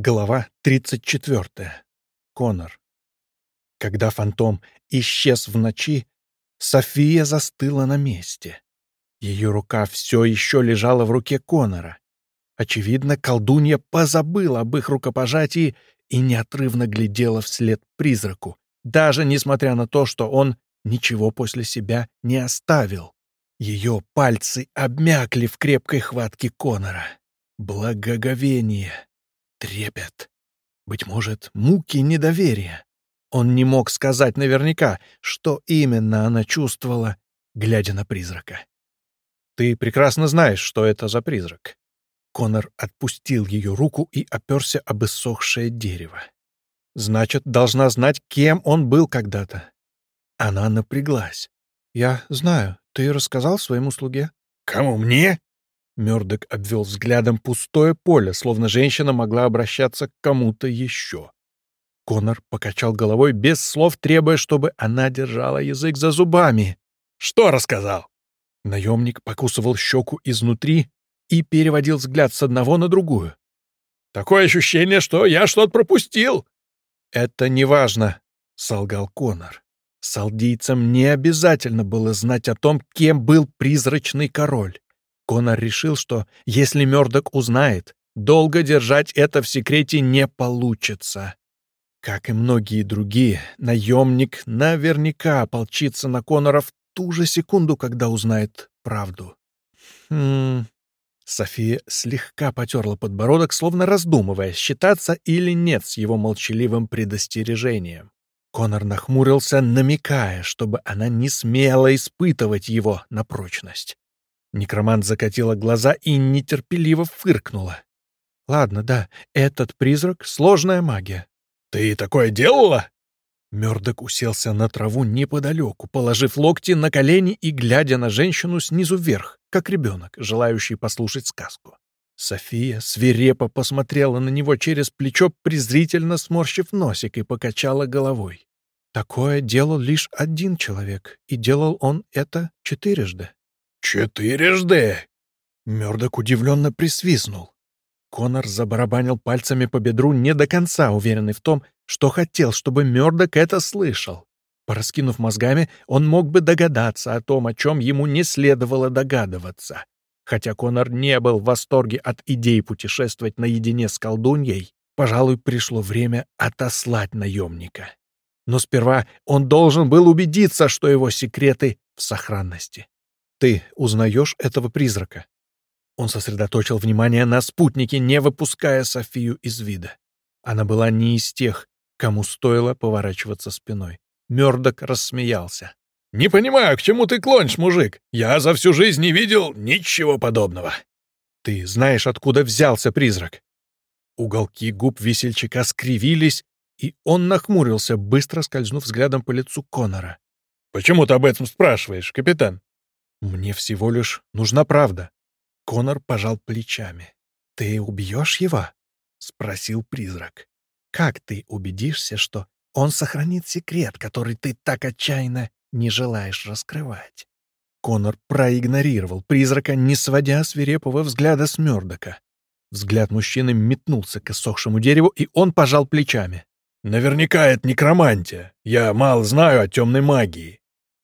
Глава 34. Конор. Когда фантом исчез в ночи, София застыла на месте. Ее рука все еще лежала в руке Конора. Очевидно, колдунья позабыла об их рукопожатии и неотрывно глядела вслед призраку, даже несмотря на то, что он ничего после себя не оставил. Ее пальцы обмякли в крепкой хватке Конора. Благоговение трепет, быть может, муки недоверия. Он не мог сказать наверняка, что именно она чувствовала, глядя на призрака. «Ты прекрасно знаешь, что это за призрак». Конор отпустил ее руку и оперся об иссохшее дерево. «Значит, должна знать, кем он был когда-то». Она напряглась. «Я знаю. Ты рассказал своему слуге?» «Кому, мне?» Мёрдок обвел взглядом пустое поле, словно женщина могла обращаться к кому-то еще. Конор покачал головой без слов, требуя, чтобы она держала язык за зубами. «Что рассказал?» Наемник покусывал щеку изнутри и переводил взгляд с одного на другую. «Такое ощущение, что я что-то пропустил!» «Это неважно», — солгал Конор. Салдийцам не обязательно было знать о том, кем был призрачный король. Конор решил, что если Мёрдок узнает, долго держать это в секрете не получится. Как и многие другие, наемник наверняка ополчится на Конора в ту же секунду, когда узнает правду. Хм... София слегка потерла подбородок, словно раздумывая, считаться или нет с его молчаливым предостережением. Конор нахмурился, намекая, чтобы она не смела испытывать его на прочность. Некромант закатила глаза и нетерпеливо фыркнула. «Ладно, да, этот призрак — сложная магия». «Ты такое делала?» Мёрдок уселся на траву неподалеку, положив локти на колени и глядя на женщину снизу вверх, как ребенок, желающий послушать сказку. София свирепо посмотрела на него через плечо, презрительно сморщив носик и покачала головой. Такое делал лишь один человек, и делал он это четырежды. «Четырежды!» Мёрдок удивленно присвистнул. Конор забарабанил пальцами по бедру, не до конца уверенный в том, что хотел, чтобы Мёрдок это слышал. Пораскинув мозгами, он мог бы догадаться о том, о чем ему не следовало догадываться. Хотя Конор не был в восторге от идеи путешествовать наедине с колдуньей, пожалуй, пришло время отослать наемника. Но сперва он должен был убедиться, что его секреты в сохранности. Ты узнаешь этого призрака?» Он сосредоточил внимание на спутнике, не выпуская Софию из вида. Она была не из тех, кому стоило поворачиваться спиной. Мёрдок рассмеялся. «Не понимаю, к чему ты клонишь, мужик? Я за всю жизнь не видел ничего подобного». «Ты знаешь, откуда взялся призрак?» Уголки губ весельчака скривились, и он нахмурился, быстро скользнув взглядом по лицу Конора. «Почему ты об этом спрашиваешь, капитан?» «Мне всего лишь нужна правда». Конор пожал плечами. «Ты убьешь его?» — спросил призрак. «Как ты убедишься, что он сохранит секрет, который ты так отчаянно не желаешь раскрывать?» Конор проигнорировал призрака, не сводя свирепого взгляда с Мёрдока. Взгляд мужчины метнулся к иссохшему дереву, и он пожал плечами. «Наверняка это некромантия. Я мало знаю о темной магии.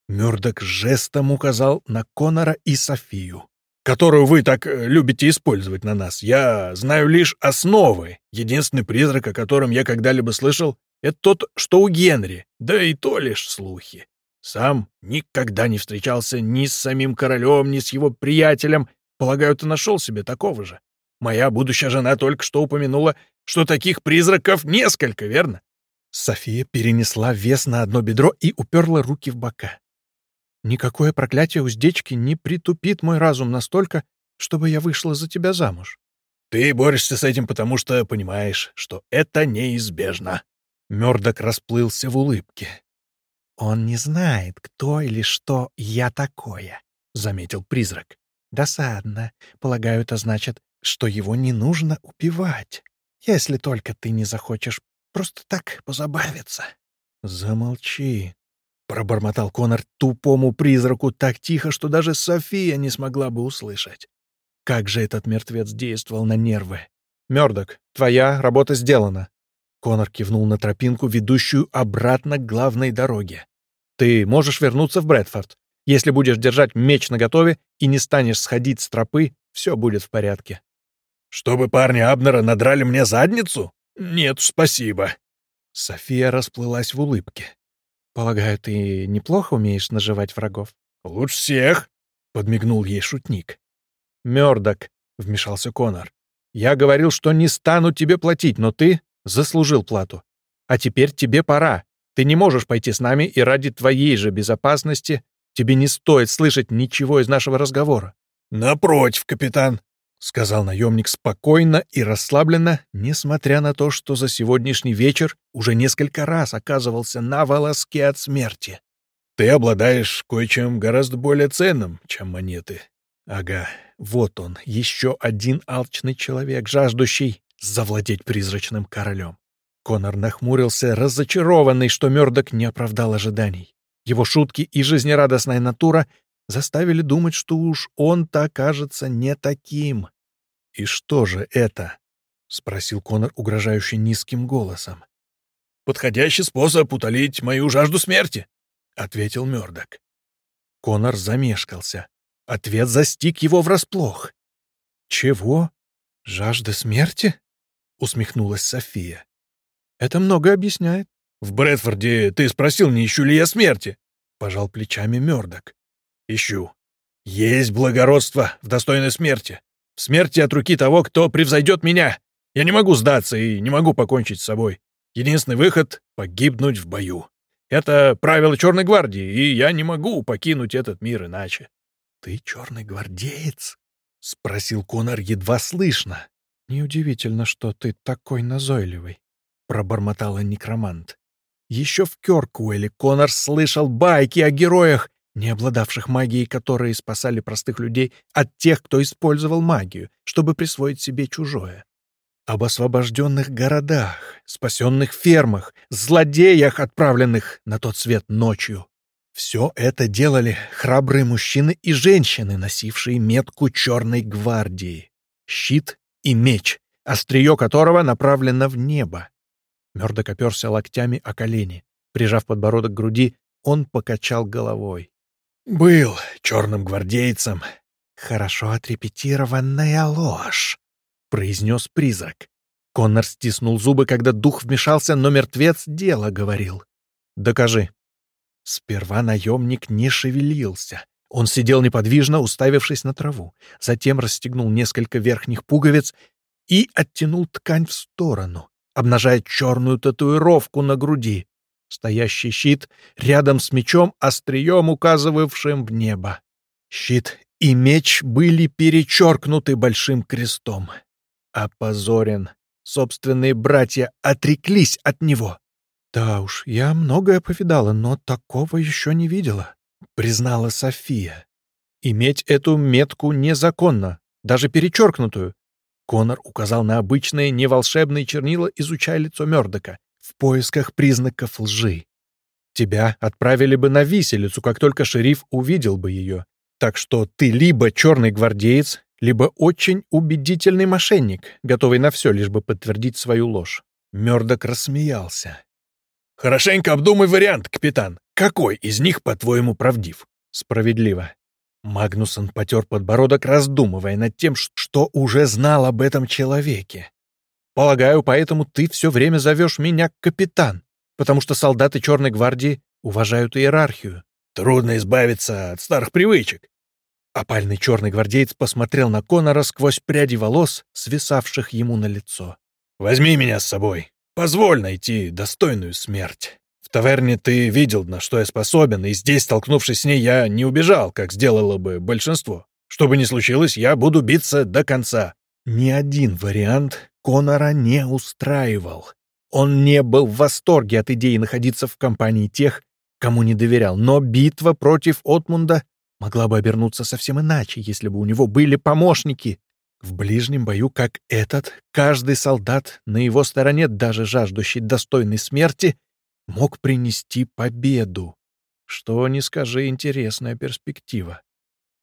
Мёрдок жестом указал на Конора и Софию. «Которую вы так э, любите использовать на нас. Я знаю лишь основы. Единственный призрак, о котором я когда-либо слышал, это тот, что у Генри, да и то лишь слухи. Сам никогда не встречался ни с самим королем, ни с его приятелем. Полагаю, ты нашел себе такого же. Моя будущая жена только что упомянула, что таких призраков несколько, верно?» София перенесла вес на одно бедро и уперла руки в бока. Никакое проклятие уздечки не притупит мой разум настолько, чтобы я вышла за тебя замуж. Ты борешься с этим, потому что понимаешь, что это неизбежно. Мёрдок расплылся в улыбке. Он не знает, кто или что я такое, заметил призрак. Досадно. Полагаю, это значит, что его не нужно убивать, если только ты не захочешь просто так позабавиться. Замолчи, Пробормотал Конор тупому призраку так тихо, что даже София не смогла бы услышать. Как же этот мертвец действовал на нервы. Мёрдок, твоя работа сделана». Конор кивнул на тропинку, ведущую обратно к главной дороге. «Ты можешь вернуться в Брэдфорд. Если будешь держать меч наготове и не станешь сходить с тропы, все будет в порядке». «Чтобы парни Абнера надрали мне задницу? Нет, спасибо». София расплылась в улыбке. «Полагаю, ты неплохо умеешь наживать врагов?» «Лучше всех», — подмигнул ей шутник. «Мёрдок», — вмешался Конор. «Я говорил, что не стану тебе платить, но ты заслужил плату. А теперь тебе пора. Ты не можешь пойти с нами, и ради твоей же безопасности тебе не стоит слышать ничего из нашего разговора». «Напротив, капитан», — сказал наемник спокойно и расслабленно, несмотря на то, что за сегодняшний вечер уже несколько раз оказывался на волоске от смерти. «Ты обладаешь кое-чем гораздо более ценным, чем монеты». Ага, вот он, еще один алчный человек, жаждущий завладеть призрачным королем. Конор нахмурился, разочарованный, что Мёрдок не оправдал ожиданий. Его шутки и жизнерадостная натура заставили думать, что уж он-то окажется не таким. «И что же это?» — спросил Конор угрожающе низким голосом. «Подходящий способ утолить мою жажду смерти», — ответил Мёрдок. Конор замешкался. Ответ застиг его врасплох. «Чего? Жажда смерти?» — усмехнулась София. «Это много объясняет». «В Брэдфорде ты спросил, не ищу ли я смерти?» — пожал плечами Мёрдок. «Ищу. Есть благородство в достойной смерти. В смерти от руки того, кто превзойдет меня. Я не могу сдаться и не могу покончить с собой. Единственный выход — погибнуть в бою. Это правило Черной гвардии, и я не могу покинуть этот мир иначе. «Ты черный гвардеец?» — спросил Конор едва слышно. «Неудивительно, что ты такой назойливый», — пробормотала некромант. Еще в Кёркуэле Конор слышал байки о героях, не обладавших магией, которые спасали простых людей от тех, кто использовал магию, чтобы присвоить себе чужое. Об освобожденных городах, спасенных фермах, злодеях, отправленных на тот свет ночью. Все это делали храбрые мужчины и женщины, носившие метку Черной гвардии. Щит и меч, острие которого направлено в небо. Мёрдок оперся локтями о колени. Прижав подбородок к груди, он покачал головой. «Был черным гвардейцем». «Хорошо отрепетированная ложь», — произнес призрак. Коннор стиснул зубы, когда дух вмешался, но мертвец дело говорил. «Докажи», Сперва наемник не шевелился. Он сидел неподвижно, уставившись на траву. Затем расстегнул несколько верхних пуговиц и оттянул ткань в сторону, обнажая черную татуировку на груди. Стоящий щит рядом с мечом, острием указывавшим в небо. Щит и меч были перечеркнуты большим крестом. Опозорен. Собственные братья отреклись от него. «Да уж, я многое повидала, но такого еще не видела», — признала София. «Иметь эту метку незаконно, даже перечеркнутую». Конор указал на обычные неволшебные чернила, изучая лицо Мёрдока, в поисках признаков лжи. Тебя отправили бы на виселицу, как только шериф увидел бы ее. Так что ты либо черный гвардеец, либо очень убедительный мошенник, готовый на все, лишь бы подтвердить свою ложь. Мёрдок рассмеялся. Хорошенько обдумай вариант, капитан. Какой из них, по-твоему, правдив? Справедливо. Магнусон потер подбородок, раздумывая над тем, что уже знал об этом человеке. «Полагаю, поэтому ты все время зовешь меня капитан, потому что солдаты Черной гвардии уважают иерархию». «Трудно избавиться от старых привычек». Опальный черный гвардеец посмотрел на Конора сквозь пряди волос, свисавших ему на лицо. «Возьми меня с собой. Позволь найти достойную смерть. В таверне ты видел, на что я способен, и здесь, столкнувшись с ней, я не убежал, как сделало бы большинство. Что бы ни случилось, я буду биться до конца». Ни один вариант Конора не устраивал. Он не был в восторге от идеи находиться в компании тех, кому не доверял, но битва против Отмунда могла бы обернуться совсем иначе, если бы у него были помощники. В ближнем бою, как этот, каждый солдат на его стороне, даже жаждущий достойной смерти, мог принести победу. Что, не скажи, интересная перспектива.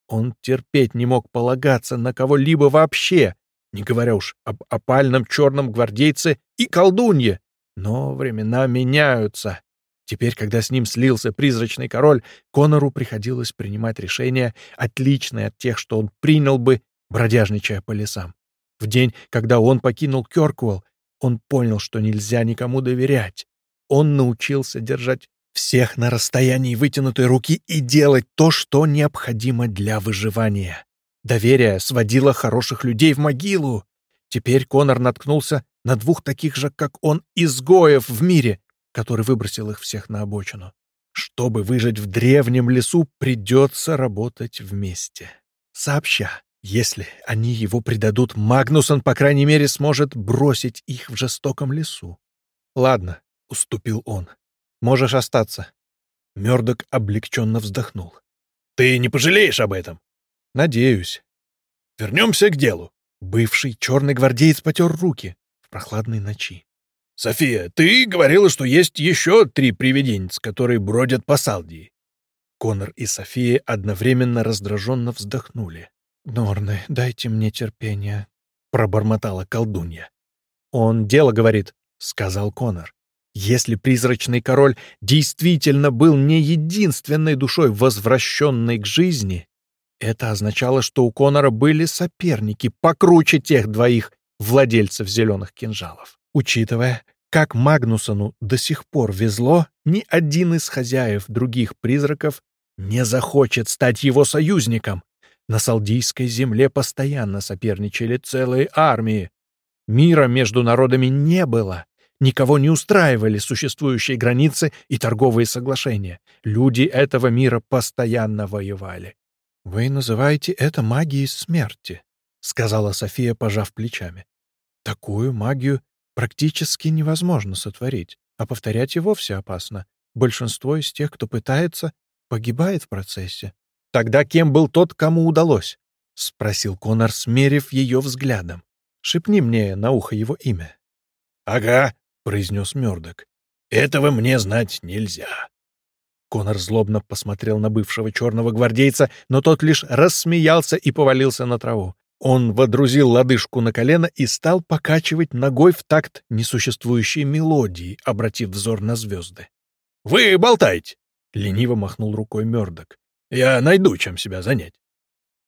Он терпеть не мог полагаться на кого-либо вообще, не говоря уж об опальном черном гвардейце и колдунье. Но времена меняются. Теперь, когда с ним слился призрачный король, Конору приходилось принимать решения, отличные от тех, что он принял бы, бродяжничая по лесам. В день, когда он покинул Кёркуэлл, он понял, что нельзя никому доверять. Он научился держать всех на расстоянии вытянутой руки и делать то, что необходимо для выживания. Доверие сводило хороших людей в могилу. Теперь Конор наткнулся на двух таких же, как он, изгоев в мире, который выбросил их всех на обочину. Чтобы выжить в древнем лесу, придется работать вместе. Сообща. Если они его предадут, Магнусон, по крайней мере, сможет бросить их в жестоком лесу. «Ладно», — уступил он. «Можешь остаться». Мёрдок облегченно вздохнул. «Ты не пожалеешь об этом?» «Надеюсь». «Вернемся к делу». Бывший черный гвардеец потер руки в прохладной ночи. «София, ты говорила, что есть еще три привиденец, которые бродят по Салдии». Конор и София одновременно раздраженно вздохнули. «Норны, дайте мне терпение», — пробормотала колдунья. «Он дело говорит», — сказал Конор. «Если призрачный король действительно был не единственной душой, возвращенной к жизни, это означало, что у Конора были соперники покруче тех двоих владельцев зеленых кинжалов. Учитывая, как Магнусону до сих пор везло, ни один из хозяев других призраков не захочет стать его союзником, на Салдийской земле постоянно соперничали целые армии. Мира между народами не было. Никого не устраивали существующие границы и торговые соглашения. Люди этого мира постоянно воевали. «Вы называете это магией смерти», — сказала София, пожав плечами. «Такую магию практически невозможно сотворить, а повторять и вовсе опасно. Большинство из тех, кто пытается, погибает в процессе. «Тогда кем был тот, кому удалось?» — спросил Конор, смерив ее взглядом. «Шепни мне на ухо его имя». «Ага», — произнес Мёрдок. «Этого мне знать нельзя». Конор злобно посмотрел на бывшего черного гвардейца, но тот лишь рассмеялся и повалился на траву. Он водрузил лодыжку на колено и стал покачивать ногой в такт несуществующей мелодии, обратив взор на звезды. «Вы болтаете!» — лениво махнул рукой Мёрдок. Я найду, чем себя занять.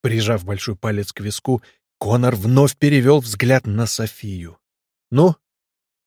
Прижав большой палец к виску, Конор вновь перевел взгляд на Софию. «Ну?»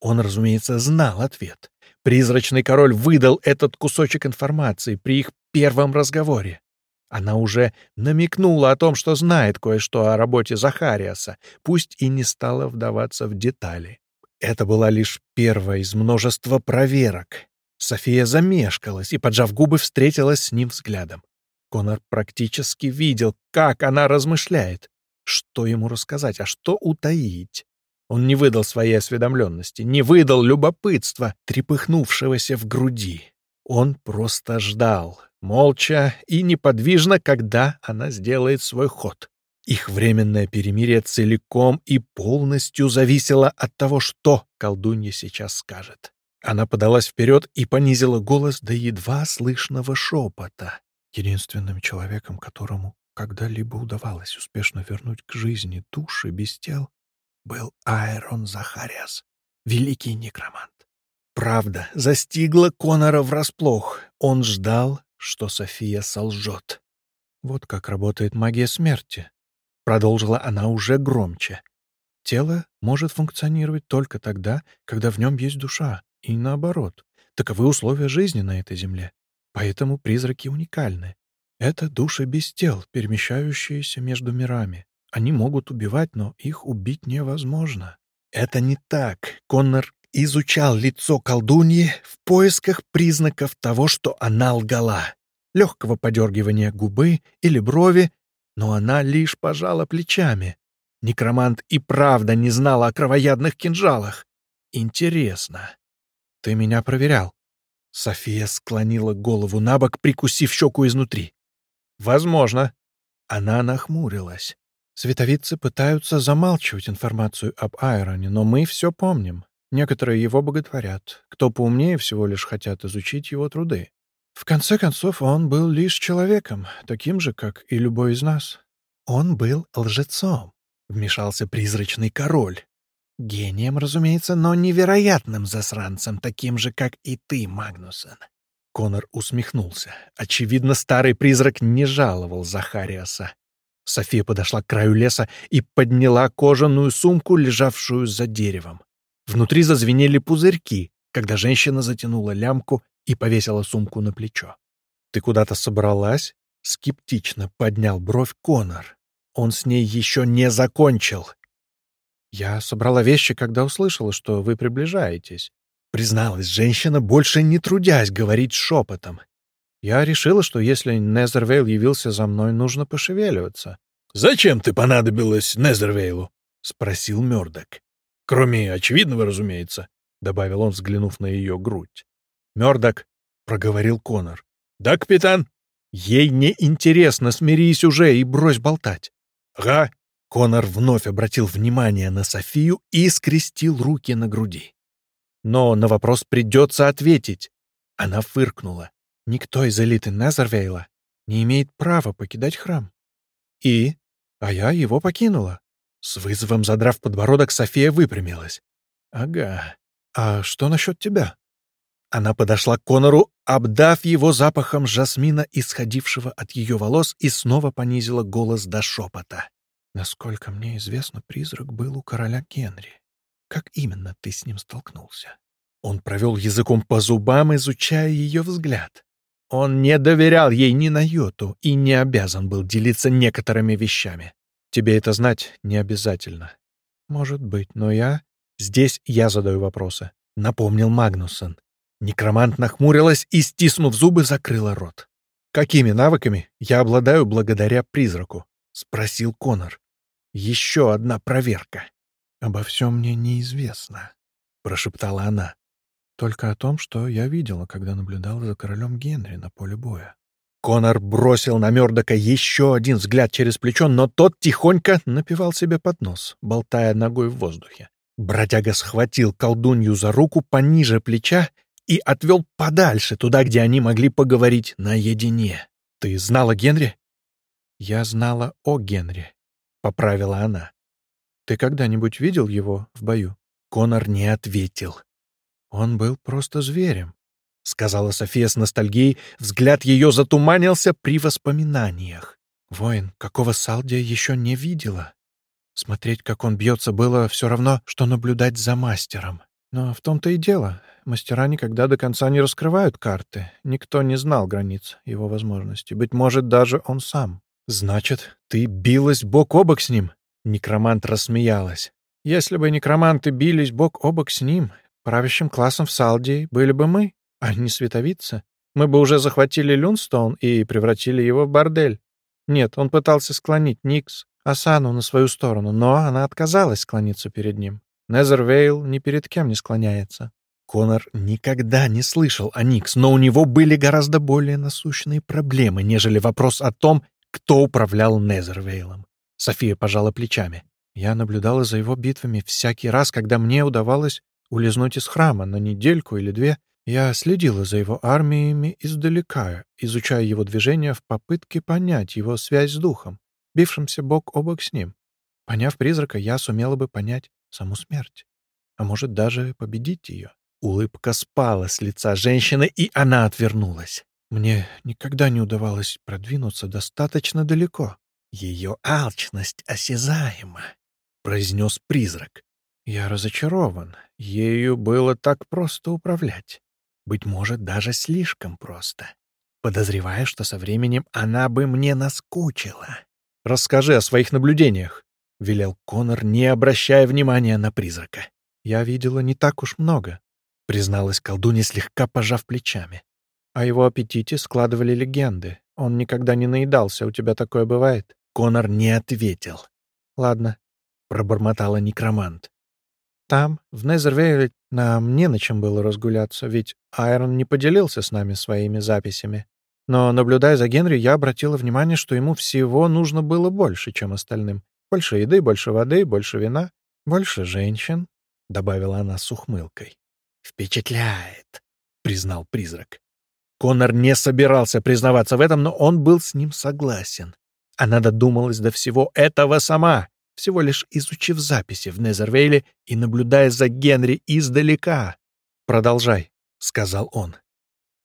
Он, разумеется, знал ответ. Призрачный король выдал этот кусочек информации при их первом разговоре. Она уже намекнула о том, что знает кое-что о работе Захариаса, пусть и не стала вдаваться в детали. Это была лишь первая из множества проверок. София замешкалась и, поджав губы, встретилась с ним взглядом. Конор практически видел, как она размышляет. Что ему рассказать, а что утаить? Он не выдал своей осведомленности, не выдал любопытства, трепыхнувшегося в груди. Он просто ждал, молча и неподвижно, когда она сделает свой ход. Их временное перемирие целиком и полностью зависело от того, что колдунья сейчас скажет. Она подалась вперед и понизила голос до едва слышного шепота. Единственным человеком, которому когда-либо удавалось успешно вернуть к жизни души без тел, был Айрон Захариас, великий некромант. Правда застигла Конора врасплох. Он ждал, что София солжет. Вот как работает магия смерти. Продолжила она уже громче. Тело может функционировать только тогда, когда в нем есть душа, и наоборот. Таковы условия жизни на этой земле. Поэтому призраки уникальны. Это души без тел, перемещающиеся между мирами. Они могут убивать, но их убить невозможно. Это не так. Коннор изучал лицо колдуньи в поисках признаков того, что она лгала. Легкого подергивания губы или брови, но она лишь пожала плечами. Некромант и правда не знал о кровоядных кинжалах. Интересно. Ты меня проверял? София склонила голову на бок, прикусив щеку изнутри. «Возможно». Она нахмурилась. Световицы пытаются замалчивать информацию об Айроне, но мы все помним. Некоторые его боготворят. Кто поумнее, всего лишь хотят изучить его труды. В конце концов, он был лишь человеком, таким же, как и любой из нас. Он был лжецом. — вмешался призрачный король. «Гением, разумеется, но невероятным засранцем, таким же, как и ты, Магнусон». Конор усмехнулся. Очевидно, старый призрак не жаловал Захариаса. София подошла к краю леса и подняла кожаную сумку, лежавшую за деревом. Внутри зазвенели пузырьки, когда женщина затянула лямку и повесила сумку на плечо. «Ты куда-то собралась?» — скептично поднял бровь Конор. Он с ней еще не закончил. «Я собрала вещи, когда услышала, что вы приближаетесь», — призналась женщина, больше не трудясь говорить шепотом. «Я решила, что если Незервейл явился за мной, нужно пошевеливаться». «Зачем ты понадобилась Незервейлу?» — спросил Мёрдок. «Кроме очевидного, разумеется», — добавил он, взглянув на ее грудь. «Мёрдок», — проговорил Конор. «Да, капитан?» «Ей не интересно, смирись уже и брось болтать». «Ага». Конор вновь обратил внимание на Софию и скрестил руки на груди. «Но на вопрос придется ответить». Она фыркнула. «Никто из элиты Незервейла не имеет права покидать храм». «И? А я его покинула». С вызовом задрав подбородок, София выпрямилась. «Ага. А что насчет тебя?» Она подошла к Конору, обдав его запахом жасмина, исходившего от ее волос, и снова понизила голос до шепота. «Насколько мне известно, призрак был у короля Генри. Как именно ты с ним столкнулся?» Он провел языком по зубам, изучая ее взгляд. Он не доверял ей ни на йоту и не обязан был делиться некоторыми вещами. Тебе это знать не обязательно. Может быть, но я... Здесь я задаю вопросы, — напомнил Магнусон. Некромант нахмурилась и, стиснув зубы, закрыла рот. «Какими навыками я обладаю благодаря призраку?» — спросил Конор. «Еще одна проверка». «Обо всем мне неизвестно», — прошептала она. «Только о том, что я видела, когда наблюдала за королем Генри на поле боя». Конор бросил на Мёрдока еще один взгляд через плечо, но тот тихонько напивал себе под нос, болтая ногой в воздухе. Бродяга схватил колдунью за руку пониже плеча и отвел подальше, туда, где они могли поговорить наедине. «Ты знала Генри?» «Я знала о Генри», — поправила она. «Ты когда-нибудь видел его в бою?» Конор не ответил. «Он был просто зверем», — сказала София с ностальгией. Взгляд ее затуманился при воспоминаниях. Воин, какого Салдия еще не видела. Смотреть, как он бьется, было все равно, что наблюдать за мастером. Но в том-то и дело. Мастера никогда до конца не раскрывают карты. Никто не знал границ его возможностей. Быть может, даже он сам. «Значит, ты билась бок о бок с ним?» Некромант рассмеялась. «Если бы некроманты бились бок о бок с ним, правящим классом в Салдии были бы мы, а не световица. Мы бы уже захватили Люнстоун и превратили его в бордель. Нет, он пытался склонить Никс, Асану на свою сторону, но она отказалась склониться перед ним. Незервейл ни перед кем не склоняется. Конор никогда не слышал о Никс, но у него были гораздо более насущные проблемы, нежели вопрос о том, кто управлял Незервейлом. София пожала плечами. Я наблюдала за его битвами всякий раз, когда мне удавалось улизнуть из храма на недельку или две. Я следила за его армиями издалека, изучая его движения в попытке понять его связь с духом, бившимся бок о бок с ним. Поняв призрака, я сумела бы понять саму смерть, а может даже победить ее. Улыбка спала с лица женщины, и она отвернулась. Мне никогда не удавалось продвинуться достаточно далеко. Ее алчность осязаема, — произнес призрак. Я разочарован. Ею было так просто управлять. Быть может, даже слишком просто. Подозреваю, что со временем она бы мне наскучила. Расскажи о своих наблюдениях. — велел Конор, не обращая внимания на призрака. «Я видела не так уж много», — призналась колдунья, слегка пожав плечами. «О его аппетите складывали легенды. Он никогда не наедался. У тебя такое бывает?» Конор не ответил. «Ладно», — пробормотала некромант. «Там, в Незервейле, нам не на чем было разгуляться, ведь Айрон не поделился с нами своими записями. Но, наблюдая за Генри, я обратила внимание, что ему всего нужно было больше, чем остальным. Больше еды, больше воды, больше вина, больше женщин», — добавила она с ухмылкой. «Впечатляет», — признал призрак. Конор не собирался признаваться в этом, но он был с ним согласен. Она додумалась до всего этого сама. Всего лишь изучив записи в Незервейле и наблюдая за Генри издалека. «Продолжай», — сказал он.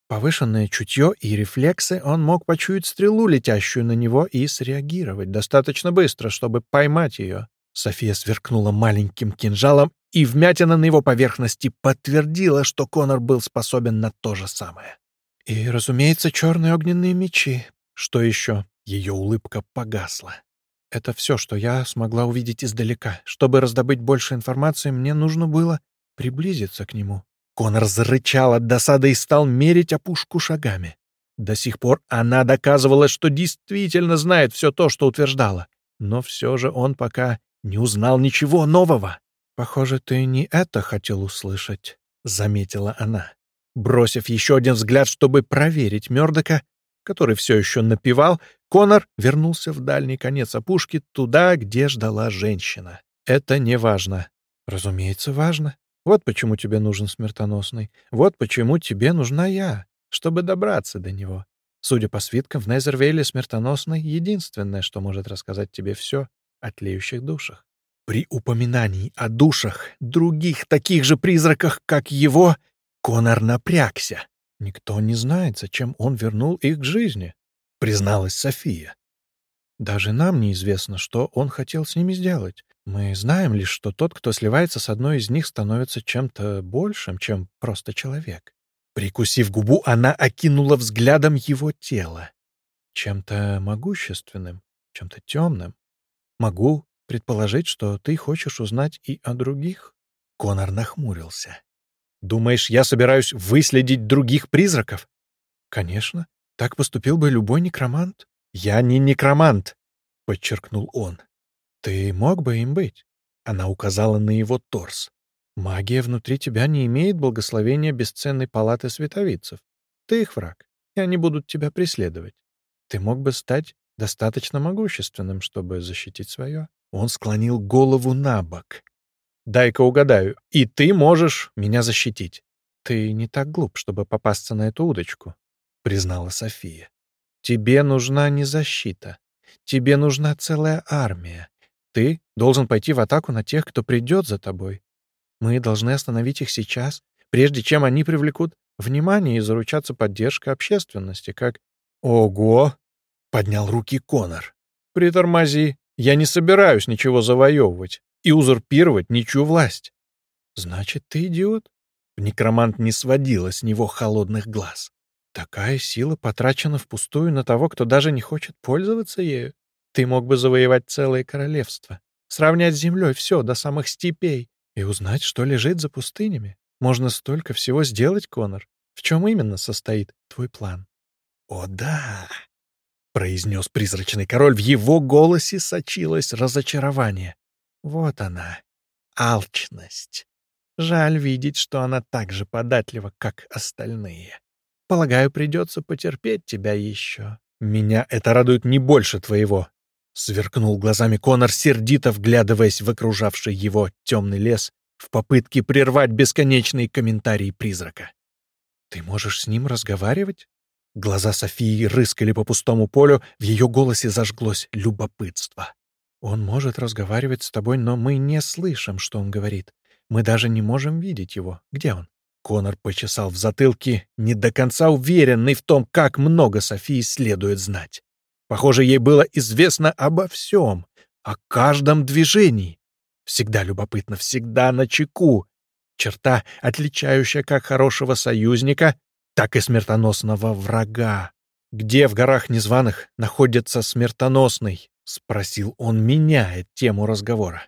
Повышенное чутье и рефлексы он мог почуять стрелу, летящую на него, и среагировать достаточно быстро, чтобы поймать ее. София сверкнула маленьким кинжалом, и вмятина на его поверхности подтвердила, что Конор был способен на то же самое. И, разумеется, черные огненные мечи. Что еще? Ее улыбка погасла. Это все, что я смогла увидеть издалека. Чтобы раздобыть больше информации, мне нужно было приблизиться к нему. Конор зарычал от досады и стал мерить опушку шагами. До сих пор она доказывала, что действительно знает все то, что утверждала. Но все же он пока не узнал ничего нового. «Похоже, ты не это хотел услышать», — заметила она. Бросив еще один взгляд, чтобы проверить Мёрдока, который все еще напевал, Конор вернулся в дальний конец опушки, туда, где ждала женщина. «Это не важно». «Разумеется, важно. Вот почему тебе нужен смертоносный. Вот почему тебе нужна я, чтобы добраться до него. Судя по свиткам, в Незервейле смертоносный — единственное, что может рассказать тебе все о тлеющих душах. При упоминании о душах, других таких же призраках, как его, Конор напрягся. Никто не знает, зачем он вернул их к жизни, призналась София. Даже нам неизвестно, что он хотел с ними сделать. Мы знаем лишь, что тот, кто сливается с одной из них, становится чем-то большим, чем просто человек. Прикусив губу, она окинула взглядом его тело. Чем-то могущественным, чем-то темным. Могу предположить, что ты хочешь узнать и о других?» Конор нахмурился. «Думаешь, я собираюсь выследить других призраков?» «Конечно. Так поступил бы любой некромант». «Я не некромант», — подчеркнул он. «Ты мог бы им быть?» Она указала на его торс. «Магия внутри тебя не имеет благословения бесценной палаты световицев. Ты их враг, и они будут тебя преследовать. Ты мог бы стать достаточно могущественным, чтобы защитить свое». Он склонил голову на бок. «Дай-ка угадаю, и ты можешь меня защитить». «Ты не так глуп, чтобы попасться на эту удочку», — признала София. «Тебе нужна не защита. Тебе нужна целая армия. Ты должен пойти в атаку на тех, кто придет за тобой. Мы должны остановить их сейчас, прежде чем они привлекут внимание и заручатся поддержкой общественности, как... «Ого!» — поднял руки Конор. «Притормози. Я не собираюсь ничего завоевывать и узурпировать ничью власть. Значит, ты идиот? Некромант не сводила с него холодных глаз. Такая сила потрачена впустую на того, кто даже не хочет пользоваться ею. Ты мог бы завоевать целое королевство, сравнять с землей все до самых степей и узнать, что лежит за пустынями. Можно столько всего сделать, Конор. В чем именно состоит твой план? О да, — произнес призрачный король. В его голосе сочилось разочарование. Вот она, алчность. Жаль видеть, что она так же податлива, как остальные. Полагаю, придется потерпеть тебя еще. Меня это радует не больше твоего. Сверкнул глазами Конор, сердито вглядываясь в окружавший его темный лес в попытке прервать бесконечные комментарии призрака. «Ты можешь с ним разговаривать?» Глаза Софии рыскали по пустому полю, в ее голосе зажглось любопытство. «Он может разговаривать с тобой, но мы не слышим, что он говорит. Мы даже не можем видеть его. Где он?» Конор почесал в затылке, не до конца уверенный в том, как много Софии следует знать. Похоже, ей было известно обо всем, о каждом движении. Всегда любопытно, всегда на чеку. Черта, отличающая как хорошего союзника, так и смертоносного врага. «Где в горах незваных находится смертоносный?» — спросил он, меняя тему разговора.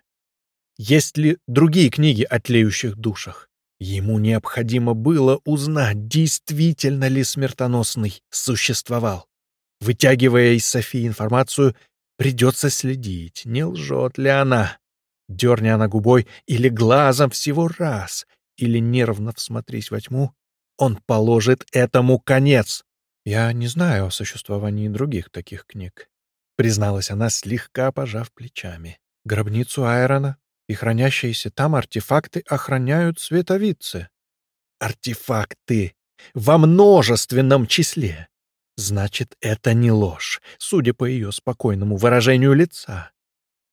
«Есть ли другие книги о тлеющих душах?» Ему необходимо было узнать, действительно ли смертоносный существовал. Вытягивая из Софии информацию, придется следить, не лжет ли она. Дерни она губой или глазом всего раз, или нервно всмотрись во тьму, он положит этому конец. Я не знаю о существовании других таких книг, призналась она, слегка пожав плечами. Гробницу Айрона и хранящиеся там артефакты охраняют световицы. Артефакты! Во множественном числе! Значит, это не ложь, судя по ее спокойному выражению лица.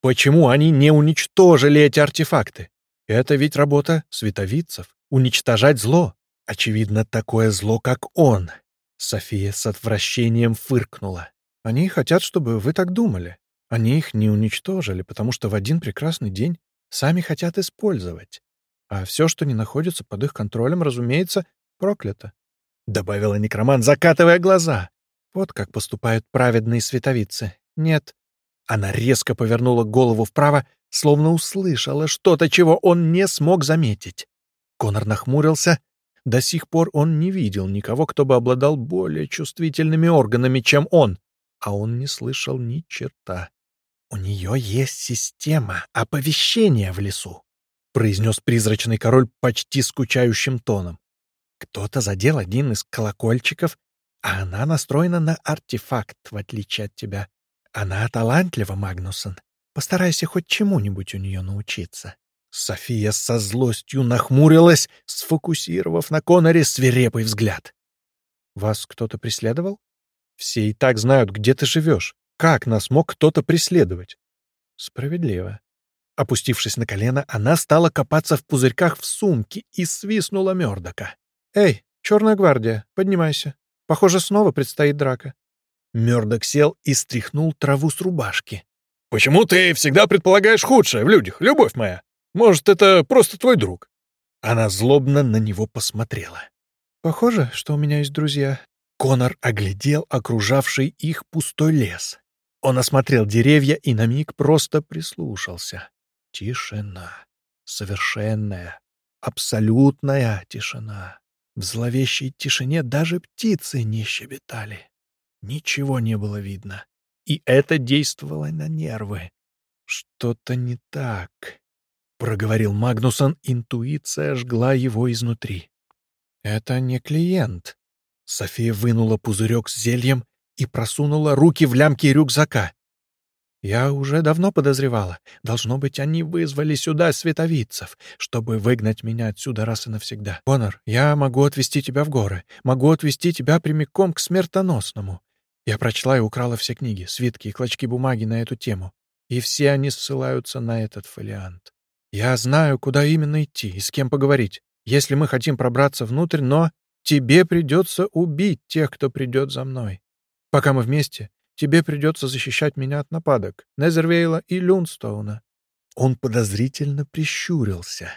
Почему они не уничтожили эти артефакты? Это ведь работа световицев — уничтожать зло. Очевидно, такое зло, как он. София с отвращением фыркнула. Они хотят, чтобы вы так думали. Они их не уничтожили, потому что в один прекрасный день сами хотят использовать. А все, что не находится под их контролем, разумеется, проклято. Добавила некроман, закатывая глаза. Вот как поступают праведные световицы. Нет. Она резко повернула голову вправо, словно услышала что-то, чего он не смог заметить. Конор нахмурился. До сих пор он не видел никого, кто бы обладал более чувствительными органами, чем он, а он не слышал ни черта. «У нее есть система оповещения в лесу», — произнес призрачный король почти скучающим тоном. «Кто-то задел один из колокольчиков, а она настроена на артефакт, в отличие от тебя. Она талантлива, Магнусон. Постарайся хоть чему-нибудь у нее научиться». София со злостью нахмурилась, сфокусировав на Коноре свирепый взгляд. «Вас кто-то преследовал? Все и так знают, где ты живешь. Как нас мог кто-то преследовать? Справедливо. Опустившись на колено, она стала копаться в пузырьках в сумке и свистнула Мёрдока. «Эй, Черная гвардия, поднимайся. Похоже, снова предстоит драка». Мёрдок сел и стряхнул траву с рубашки. «Почему ты всегда предполагаешь худшее в людях, любовь моя? Может, это просто твой друг?» Она злобно на него посмотрела. «Похоже, что у меня есть друзья». Конор оглядел окружавший их пустой лес. Он осмотрел деревья и на миг просто прислушался. Тишина. Совершенная, абсолютная тишина. В зловещей тишине даже птицы не щебетали. Ничего не было видно. И это действовало на нервы. «Что-то не так», — проговорил Магнусон. Интуиция жгла его изнутри. «Это не клиент». София вынула пузырек с зельем и просунула руки в лямки рюкзака. Я уже давно подозревала. Должно быть, они вызвали сюда световицев, чтобы выгнать меня отсюда раз и навсегда. Конор, я могу отвезти тебя в горы. Могу отвезти тебя прямиком к смертоносному. Я прочла и украла все книги, свитки и клочки бумаги на эту тему. И все они ссылаются на этот фолиант. Я знаю, куда именно идти и с кем поговорить, если мы хотим пробраться внутрь, но тебе придется убить тех, кто придет за мной. Пока мы вместе, тебе придется защищать меня от нападок Незервейла и Люнстоуна». Он подозрительно прищурился.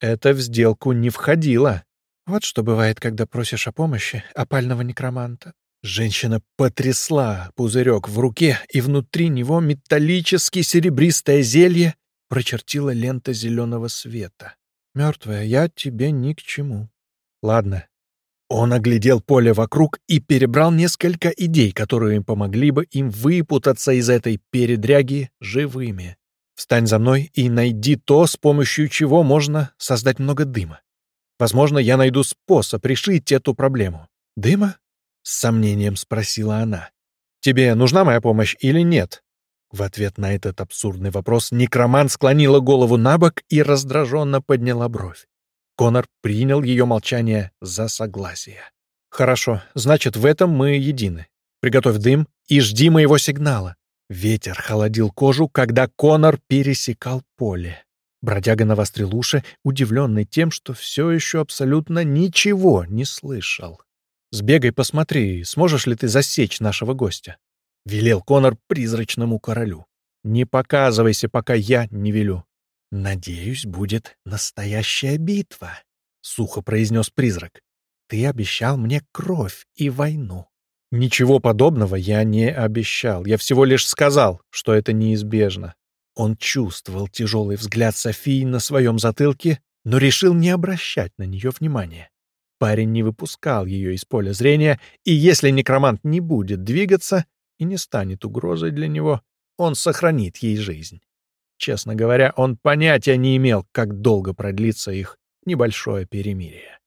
Это в сделку не входило. Вот что бывает, когда просишь о помощи опального некроманта. Женщина потрясла пузырек в руке, и внутри него металлически серебристое зелье прочертила лента зеленого света. «Мертвая, я тебе ни к чему». «Ладно, он оглядел поле вокруг и перебрал несколько идей, которые помогли бы им выпутаться из этой передряги живыми. «Встань за мной и найди то, с помощью чего можно создать много дыма. Возможно, я найду способ решить эту проблему». «Дыма?» — с сомнением спросила она. «Тебе нужна моя помощь или нет?» В ответ на этот абсурдный вопрос некроман склонила голову на бок и раздраженно подняла бровь. Конор принял ее молчание за согласие. «Хорошо, значит, в этом мы едины. Приготовь дым и жди моего сигнала». Ветер холодил кожу, когда Конор пересекал поле. Бродяга навострил уши, удивленный тем, что все еще абсолютно ничего не слышал. «Сбегай, посмотри, сможешь ли ты засечь нашего гостя?» — велел Конор призрачному королю. «Не показывайся, пока я не велю. «Надеюсь, будет настоящая битва», — сухо произнес призрак. «Ты обещал мне кровь и войну». «Ничего подобного я не обещал. Я всего лишь сказал, что это неизбежно». Он чувствовал тяжелый взгляд Софии на своем затылке, но решил не обращать на нее внимания. Парень не выпускал ее из поля зрения, и если некромант не будет двигаться и не станет угрозой для него, он сохранит ей жизнь. Честно говоря, он понятия не имел, как долго продлится их небольшое перемирие.